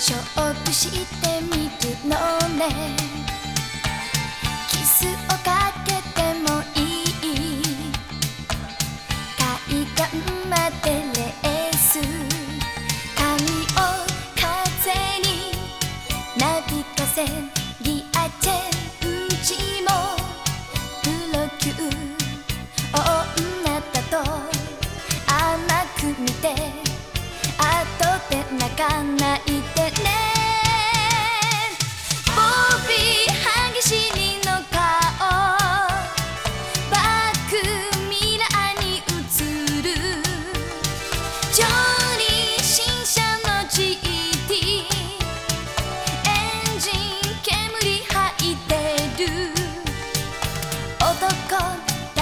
してみるのね。キスをかけてもいい。海岸までレース。髪を風になびかせリアチェンジも。プロ級女だと。甘く見て。後で泣かない。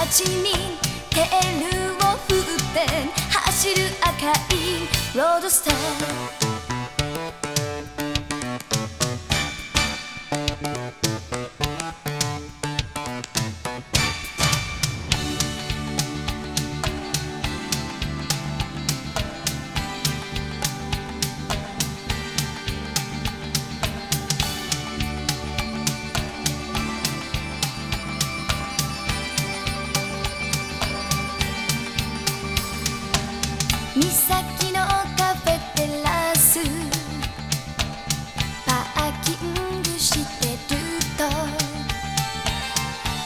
街にテールを振って走る赤いロードスター。岬のカフェテラス。パーキングしてると。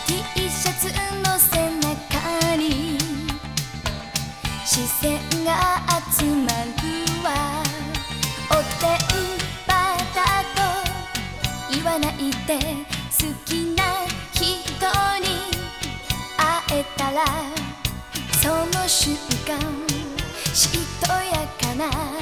T シャツの背中に。視線が集まるわ。おてんばだと言わないで好きな人に。会えたらその瞬間しとやかな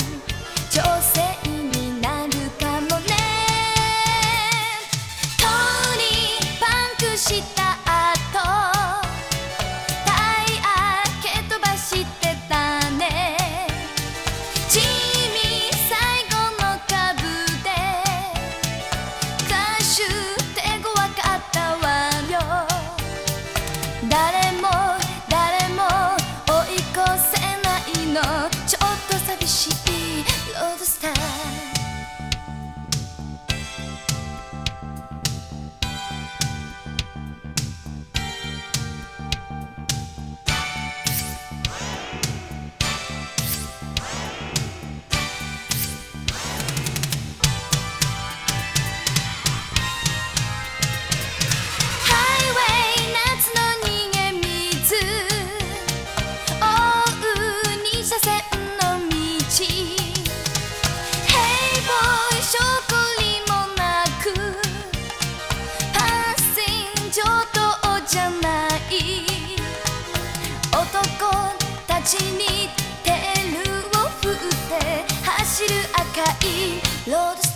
ちにテールを振って走る赤いロード